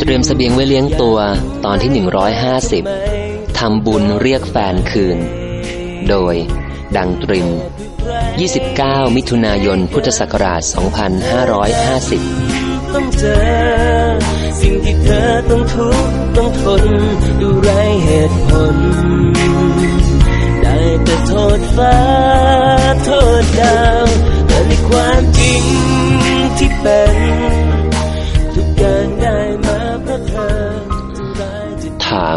เตรียมสเสบียงไว้เลี้ยงตัวตอนที่ 150 ทำบุญเรียกแฟนคืน โดย ดังตริม 29 มิถุนายน พุทธศักราช 2550 ต้องเจอ สิ่งที่เธอต้องทุกข์ต้องทน ดูไรเหตุผล ได้แต่โทษฟ้า โทษดาวแต่ในความ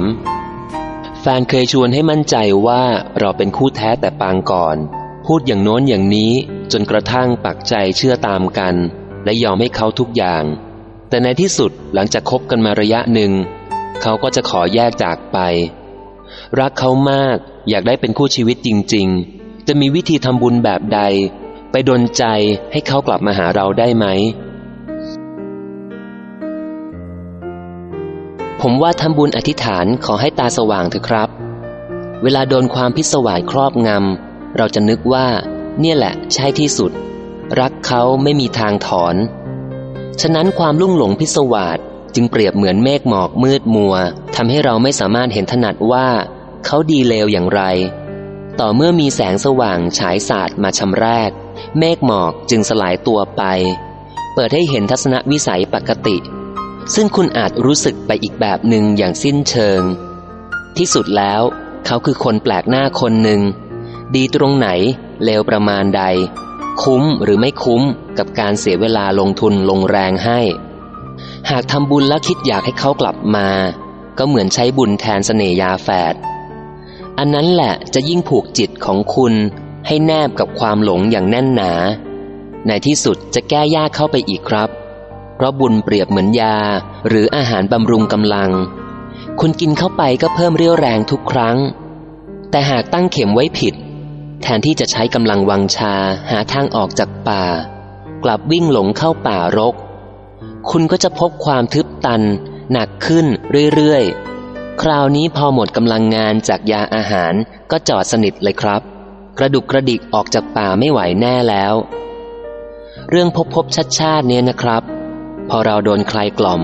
3. แฟนเคยชวนให้มั่นใจว่าเราเป็นคู่แท้แต่ปางก่อน พูดอย่างโน้นอย่างนี้จนกระทั่งปักใจเชื่อตามกัน และยอมให้เขาทุกอย่าง แต่ในที่สุดหลังจากคบกันมาระยะหนึ่ง เขาก็จะขอแยกจากไป รักเขามากอยากได้เป็นคู่ชีวิตจริง ๆ จะมีวิธีทำบุญแบบใด ไปดนใจให้เขากลับมาหาเราได้ไหม ผมว่าทำบุญอธิษฐานขอให้ตาสว่างเถอะครับ เวลาโดนความพิศวาสครอบงำเราจะนึกว่า เนี่ยแหละใช่ที่สุด รักเขาไม่มีทางถอน ฉะนั้นความลุ่งหลงพิศวาสจึงเปรียบเหมือนเมฆหมอกมืดมัวทำให้เราไม่สามารถเห็นถนัดว่าเขาดีเลวอย่างไร ต่อเมื่อมีแสงสว่างฉายสาดมาชำแรก เมฆหมอกจึงสลายตัวไป เปิดให้เห็นทัศนวิสัยปกติ ซึ่งคุณอาจรู้สึกไปอีกแบบหนึ่งอย่างสิ้นเชิง ที่สุดแล้ว เขาคือคนแปลกหน้าคนหนึ่ง ดีตรงไหน เลวประมาณใด คุ้มหรือไม่คุ้มกับการเสียเวลาลงทุนลงแรงให้ หากทำบุญแล้วคิดอยากให้เขากลับมา ก็เหมือนใช้บุญแทนเสน่ยาแฝด อันนั้นแหละจะยิ่งผูกจิตของคุณให้แนบกับความหลงอย่างแน่นหนา ในที่สุดจะแก้ยากเข้าไปอีกครับ เพราะบุญเปรียบเหมือนยา หรืออาหารบำรุงกำลัง คุณกินเข้าไปก็เพิ่มเรี่ยวแรงทุกครั้ง แต่หากตั้งเข็มไว้ผิด แทนที่จะใช้กำลังวังชาหาทางออกจากป่า กลับวิ่งหลงเข้าป่ารก คุณก็จะพบความทึบตัน หนักขึ้นเรื่อยๆ คราวนี้พอหมดกำลังงานจากยาอาหารก็จอดสนิทเลยครับ กระดุกกระดิกออกจากป่าไม่ไหวแน่แล้ว เรื่องพบพบชัดชาติเนี่ยนะครับ อเราโดนใครกล่อม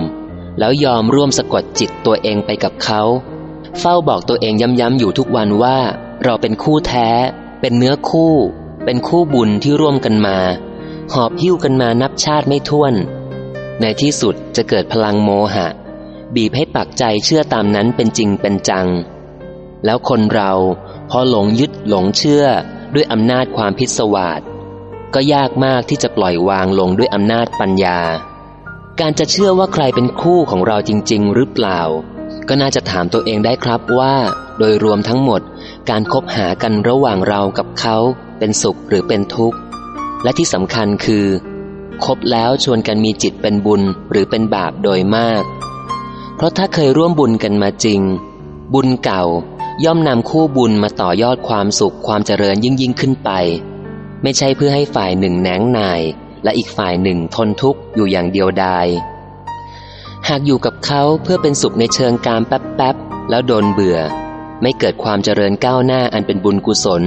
แล้วยอมร่วมสะกดจิตตัวเองไปกับเขา เฝ้าบอกตัวเองย้ำๆอยู่ทุกวันว่า เราเป็นคู่แท้ เป็นเนื้อคู่ เป็นคู่บุญที่ร่วมกันมา หอบหิ้วกันมานับชาติไม่ถ้วน ในที่สุดจะเกิดพลังโมหะ บีบให้ปักใจเชื่อตามนั้นเป็นจริงเป็นจัง แล้วคนเราพอหลงยึดหลงเชื่อด้วยอำนาจความพิศวาสก็ยากมากที่จะปล่อยวางลงด้วยอำนาจปัญญา การจะเชื่อว่าใครเป็นคู่ของเราจริง ๆ หรือเปล่า ก็น่าจะถามตัวเองได้ครับว่า โดยรวมทั้งหมด การคบหากันระหว่างเรากับเขา เป็นสุขหรือเป็นทุกข์ และที่สำคัญคือคบแล้วชวนกันมีจิตเป็นบุญหรือเป็นบาปโดยมาก เพราะถ้าเคยร่วมบุญกันมาจริง บุญเก่าย่อมนำคู่บุญมาต่อยอดความสุขความเจริญยิ่งยิ่งขึ้นไป ไม่ใช่เพื่อให้ฝ่ายหนึ่งแหนงนาย และอีกฝ่ายหนึ่งทนทุกข์อยู่อย่างเดียวดาย หากอยู่กับเขาเพื่อเป็นสุขในเชิงการแป๊บๆ แล้วโดนเบื่อ ไม่เกิดความเจริญก้าวหน้าอันเป็นบุญกุศล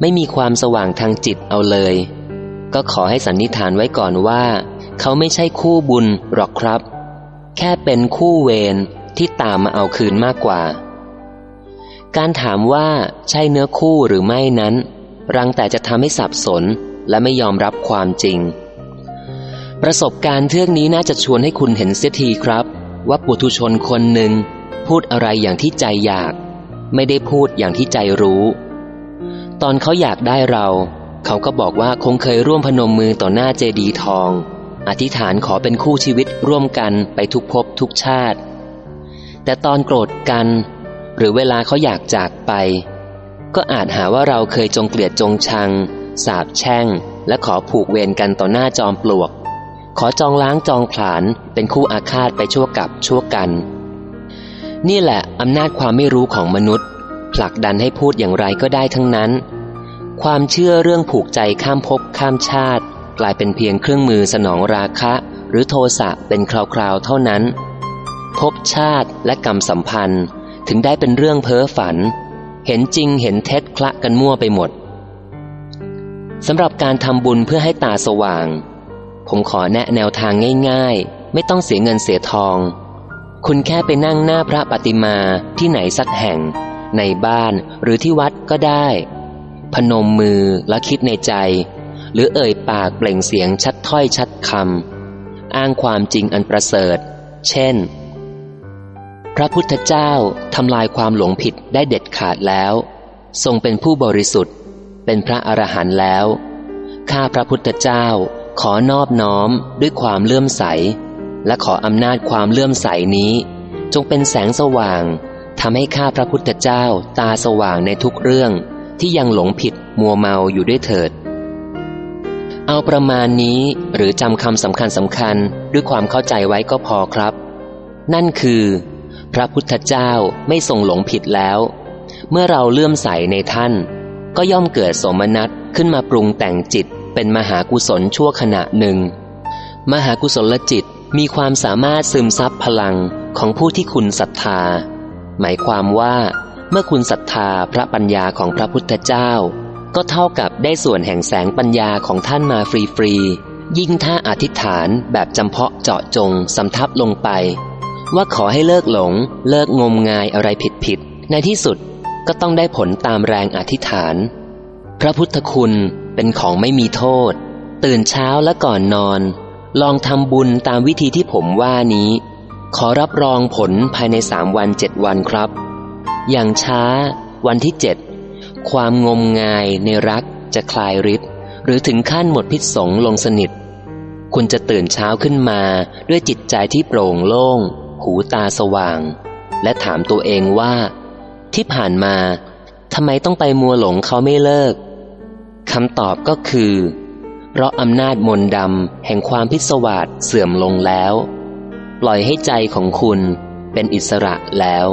ไม่มีความสว่างทางจิตเอาเลย ก็ขอให้สันนิษฐานไว้ก่อนว่า เขาไม่ใช่คู่บุญหรอกครับ แค่เป็นคู่เวรที่ตามมาเอาคืนมากกว่า การถามว่าใช่เนื้อคู่หรือไม่นั้น รังแต่จะทำให้สับสนและไม่ยอมรับความจริง ประสบการณ์เทือกนี้น่าจะชวนให้คุณเห็นเสียทีครับ ว่าปุถุชนคนหนึ่งพูดอะไรอย่างที่ใจอยาก ไม่ได้พูดอย่างที่ใจรู้ ตอนเขาอยากได้เรา เขาก็บอกว่าคงเคยร่วมพนมมือต่อหน้าเจดีทอง อธิษฐานขอเป็นคู่ชีวิตร่วมกันไปทุกภพทุกชาติ แต่ตอนโกรธกัน หรือเวลาเขาอยากจากไป ก็อาจหาว่าเราเคยจงเกลียดจงชัง สาบแช่ง และขอผูกเวรกันต่อหน้าจอมปลวก ขอจองล้างจองผลาญเป็นคู่อาฆาตไปชั่วกับชั่วกัน นี่แหละอำนาจความไม่รู้ของมนุษย์ ผลักดันให้พูดอย่างไรก็ได้ทั้งนั้น ความเชื่อเรื่องผูกใจข้ามภพข้ามชาติ กลายเป็นเพียงเครื่องมือสนองราคะ หรือโทสะเป็นคราวๆเท่านั้นภพชาติและกรรมสัมพันธ์ถึงได้เป็นเรื่องเพ้อฝัน เห็นจริงเห็นเท็จคละกันมั่วไปหมดสำหรับการทำบุญเพื่อให้ตาสว่าง ผมขอแนะแนวทางง่ายๆ ไม่ต้องเสียเงินเสียทอง คุณแค่ไปนั่งหน้าพระปฏิมาที่ไหนสักแห่ง ในบ้านหรือที่วัดก็ได้ พนมมือและคิดในใจ หรือเอ่ยปากเปล่งเสียงชัดถ้อยชัดคำอ้างความจริงอันประเสริฐ เช่น พระพุทธเจ้าทำลายความหลงผิดได้เด็ดขาดแล้ว ทรงเป็นผู้บริสุทธิ์ เป็นพระอรหันต์แล้วข้าพระพุทธเจ้า ขอนอบน้อมด้วยความเลื่อมใส และขออำนาจความเลื่อมใสนี้ จงเป็นแสงสว่างทำให้ข้าพระพุทธเจ้าตาสว่างในทุกเรื่องที่ยังหลงผิดมัวเมาอยู่ด้วยเถิด เอาประมาณนี้หรือจำคำสำคัญสำคัญด้วยความเข้าใจไว้ก็พอครับ นั่นคือ พระพุทธเจ้าไม่ทรงหลงผิดแล้ว เมื่อเราเลื่อมใสในท่าน ก็ย่อมเกิดสมนัตขึ้นมาปรุงแต่งจิต เป็นมหากุศลชั่วขณะหนึ่ง มหากุศลจิตมีความสามารถซึมซับพลังของผู้ที่คุณศรัทธา หมายความว่าเมื่อคุณศรัทธาพระปัญญาของพระพุทธเจ้า ก็เท่ากับได้ส่วนแห่งแสงปัญญาของท่านมาฟรีๆยิ่งถ้าอธิษฐานแบบจำเพาะเจาะจงสำทับลงไป ว่าขอให้เลิกหลง เลิกงมงายอะไรผิดๆในที่สุดก็ต้องได้ผลตามแรงอธิษฐาน พระพุทธคุณ เป็นของไม่มีโทษ ตื่นเช้าและก่อนนอน ลองทำบุญตามวิธีที่ผมว่านี้ ขอรับรองผลภายในสามวันเจ็ดวันครับ อย่างช้า วันที่เจ็ดความงมงายในรักจะคลายฤทธิ์หรือถึงขั้นหมดพิษสงลงสนิท คุณจะตื่นเช้าขึ้นมาด้วยจิตใจที่โปร่งโล่ง หูตาสว่าง และถามตัวเองว่า ที่ผ่านมาทำไมต้องไปมัวหลงเขาไม่เลิก คำตอบก็คือ เพราะอำนาจมนดำแห่งความพิศวาสเสื่อมลงแล้ว ปล่อยให้ใจของคุณเป็นอิสระแล้ว